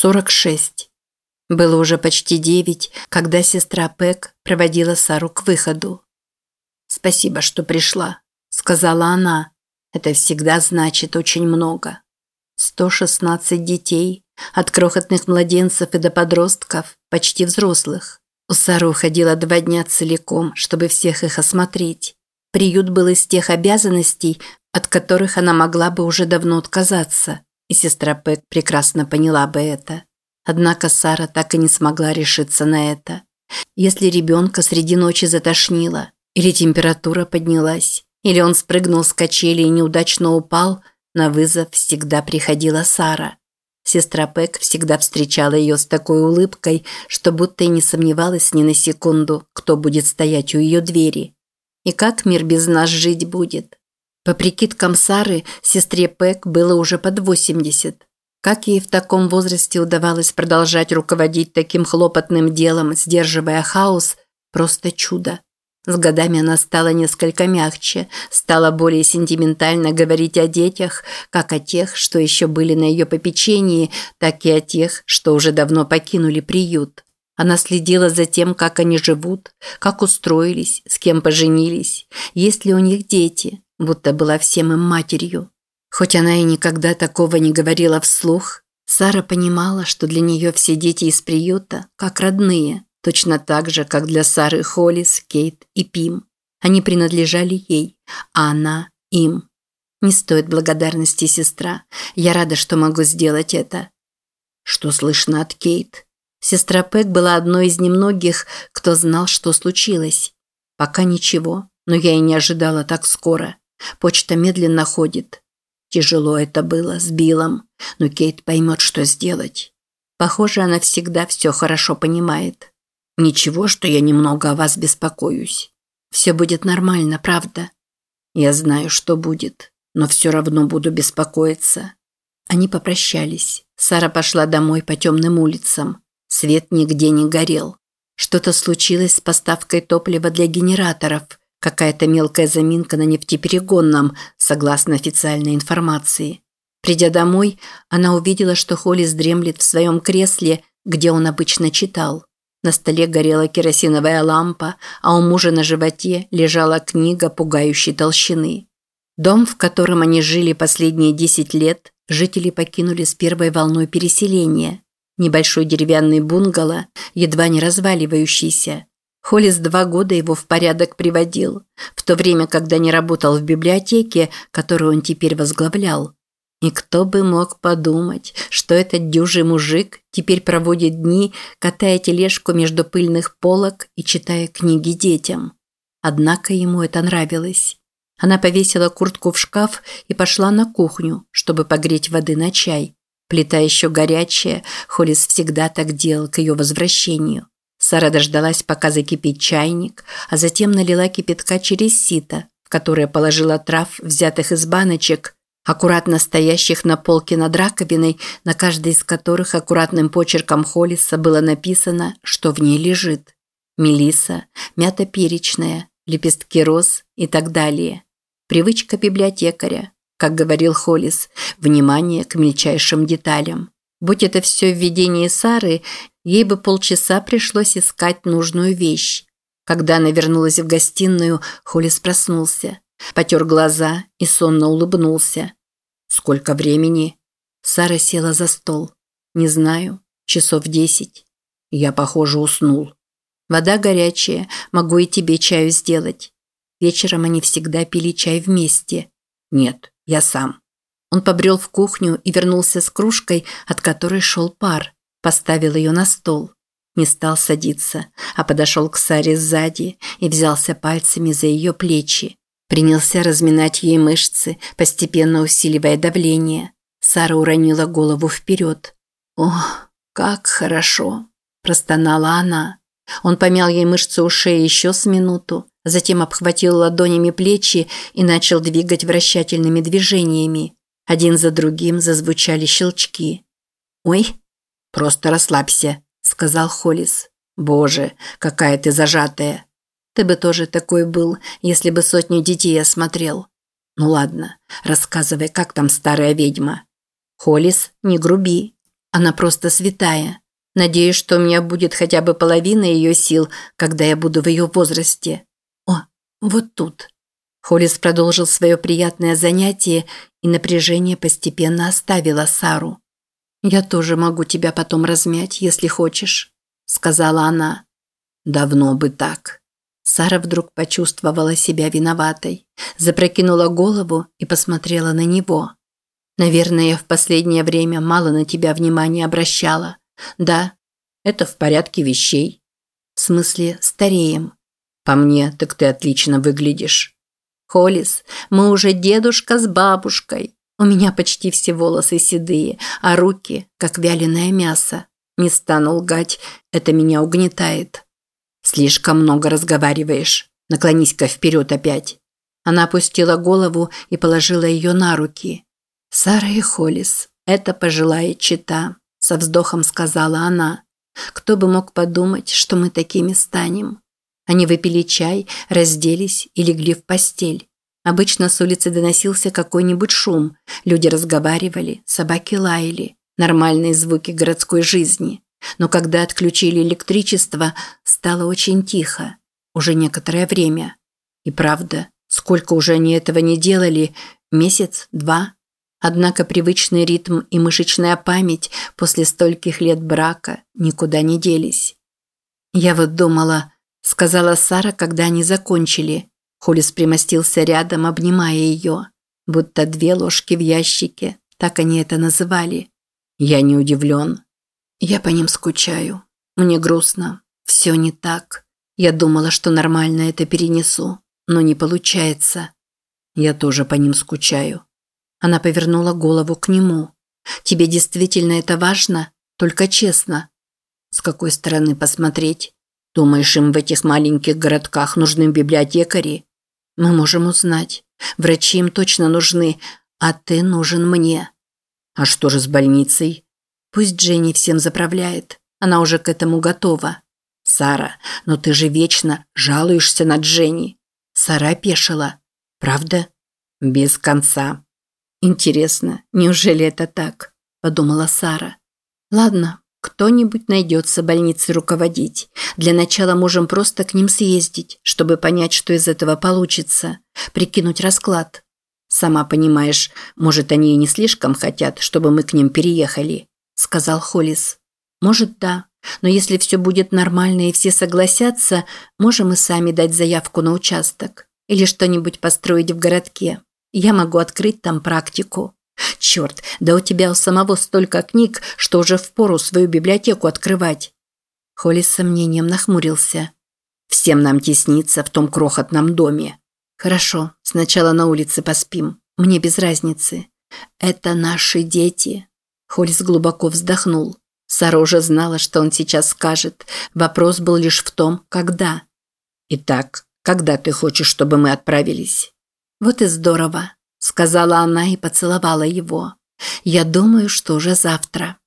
46. Было уже почти девять, когда сестра Пэк проводила Сару к выходу. «Спасибо, что пришла», – сказала она. «Это всегда значит очень много. 116 детей, от крохотных младенцев и до подростков, почти взрослых. У Сары уходило два дня целиком, чтобы всех их осмотреть. Приют был из тех обязанностей, от которых она могла бы уже давно отказаться, и сестра Пэк прекрасно поняла бы это. Однако Сара так и не смогла решиться на это. Если ребенка среди ночи затошнило, или температура поднялась, или он спрыгнул с качели и неудачно упал, на вызов всегда приходила Сара. Сестра Пэк всегда встречала ее с такой улыбкой, что будто и не сомневалась ни на секунду, кто будет стоять у ее двери. И как мир без нас жить будет? По прикидкам Сары, сестре Пэк было уже под 80. Как ей в таком возрасте удавалось продолжать руководить таким хлопотным делом, сдерживая хаос, просто чудо. С годами она стала несколько мягче, стала более сентиментально говорить о детях, как о тех, что еще были на ее попечении, так и о тех, что уже давно покинули приют. Она следила за тем, как они живут, как устроились, с кем поженились, есть ли у них дети, будто была всем им матерью. Хоть она и никогда такого не говорила вслух, Сара понимала, что для нее все дети из приюта как родные – Точно так же, как для Сары Холлис, Кейт и Пим. Они принадлежали ей, а она – им. Не стоит благодарности, сестра. Я рада, что могу сделать это. Что слышно от Кейт? Сестра Пэк была одной из немногих, кто знал, что случилось. Пока ничего, но я и не ожидала так скоро. Почта медленно ходит. Тяжело это было с Биллом, но Кейт поймет, что сделать. Похоже, она всегда все хорошо понимает. Ничего, что я немного о вас беспокоюсь. Все будет нормально, правда? Я знаю, что будет, но все равно буду беспокоиться. Они попрощались. Сара пошла домой по темным улицам. Свет нигде не горел. Что-то случилось с поставкой топлива для генераторов. Какая-то мелкая заминка на нефтеперегонном, согласно официальной информации. Придя домой, она увидела, что Холлис дремлет в своем кресле, где он обычно читал. На столе горела керосиновая лампа, а у мужа на животе лежала книга пугающей толщины. Дом, в котором они жили последние 10 лет, жители покинули с первой волной переселения. Небольшой деревянный бунгало, едва не разваливающийся. Холлис два года его в порядок приводил, в то время, когда не работал в библиотеке, которую он теперь возглавлял. И кто бы мог подумать, что этот дюжий мужик теперь проводит дни, катая тележку между пыльных полок и читая книги детям. Однако ему это нравилось. Она повесила куртку в шкаф и пошла на кухню, чтобы погреть воды на чай. Плита еще горячая, Холлис всегда так делал к ее возвращению. Сара дождалась, пока закипит чайник, а затем налила кипятка через сито, в которое положила трав, взятых из баночек, аккуратно стоящих на полке над раковиной, на каждой из которых аккуратным почерком Холлиса было написано, что в ней лежит. Мелиса, мята перечная, лепестки роз и так далее. Привычка библиотекаря, как говорил Холлис, внимание к мельчайшим деталям. Будь это все в видении Сары, ей бы полчаса пришлось искать нужную вещь. Когда она вернулась в гостиную, Холлис проснулся. Потер глаза и сонно улыбнулся. «Сколько времени?» Сара села за стол. «Не знаю. Часов десять. Я, похоже, уснул. Вода горячая. Могу и тебе чаю сделать». Вечером они всегда пили чай вместе. «Нет, я сам». Он побрел в кухню и вернулся с кружкой, от которой шел пар. Поставил ее на стол. Не стал садиться, а подошел к Саре сзади и взялся пальцами за ее плечи. Принялся разминать ей мышцы, постепенно усиливая давление. Сара уронила голову вперед. «Ох, как хорошо!» – простонала она. Он помял ей мышцы ушей еще с минуту, затем обхватил ладонями плечи и начал двигать вращательными движениями. Один за другим зазвучали щелчки. «Ой, просто расслабься», – сказал Холлис. «Боже, какая ты зажатая!» Ты бы тоже такой был, если бы сотню детей осмотрел. Ну ладно, рассказывай, как там старая ведьма. Холис, не груби. Она просто святая. Надеюсь, что у меня будет хотя бы половина ее сил, когда я буду в ее возрасте. О, вот тут. Холлис продолжил свое приятное занятие, и напряжение постепенно оставило Сару. «Я тоже могу тебя потом размять, если хочешь», – сказала она. «Давно бы так». Сара вдруг почувствовала себя виноватой, запрокинула голову и посмотрела на него. «Наверное, я в последнее время мало на тебя внимания обращала. Да, это в порядке вещей. В смысле, стареем. По мне, так ты отлично выглядишь. Холис, мы уже дедушка с бабушкой. У меня почти все волосы седые, а руки, как вяленое мясо. Не стану лгать, это меня угнетает. Слишком много разговариваешь. Наклонись-ка вперед опять. Она опустила голову и положила ее на руки. Сара и Холис, это пожилая чита, со вздохом сказала она. Кто бы мог подумать, что мы такими станем? Они выпили чай, разделись и легли в постель. Обычно с улицы доносился какой-нибудь шум. Люди разговаривали, собаки лаяли. Нормальные звуки городской жизни. Но когда отключили электричество, стало очень тихо. Уже некоторое время. И правда, сколько уже они этого не делали? Месяц? Два? Однако привычный ритм и мышечная память после стольких лет брака никуда не делись. «Я вот думала», – сказала Сара, когда они закончили. Холис примостился рядом, обнимая ее. Будто две ложки в ящике, так они это называли. Я не удивлен. Я по ним скучаю. Мне грустно. Все не так. Я думала, что нормально это перенесу, но не получается. Я тоже по ним скучаю. Она повернула голову к нему. «Тебе действительно это важно? Только честно». «С какой стороны посмотреть? Думаешь, им в этих маленьких городках нужны библиотекари?» «Мы можем узнать. Врачи им точно нужны, а ты нужен мне». «А что же с больницей?» «Пусть Дженни всем заправляет. Она уже к этому готова». «Сара, но ты же вечно жалуешься на Дженни». Сара опешила. «Правда?» «Без конца», Интересно, неужели это так? подумала Сара. Ладно, кто-нибудь найдется больницей руководить. Для начала можем просто к ним съездить, чтобы понять, что из этого получится, прикинуть расклад. Сама понимаешь, может, они и не слишком хотят, чтобы мы к ним переехали, сказал Холис. Может, да. Но если все будет нормально и все согласятся, можем и сами дать заявку на участок или что-нибудь построить в городке. Я могу открыть там практику. Черт, да у тебя у самого столько книг, что уже впору свою библиотеку открывать. Холли с сомнением нахмурился. Всем нам тесниться в том крохотном доме. Хорошо, сначала на улице поспим. Мне без разницы. Это наши дети. Холлис глубоко вздохнул. Сара уже знала, что он сейчас скажет. Вопрос был лишь в том, когда. Итак, когда ты хочешь, чтобы мы отправились? «Вот и здорово», – сказала она и поцеловала его. «Я думаю, что уже завтра».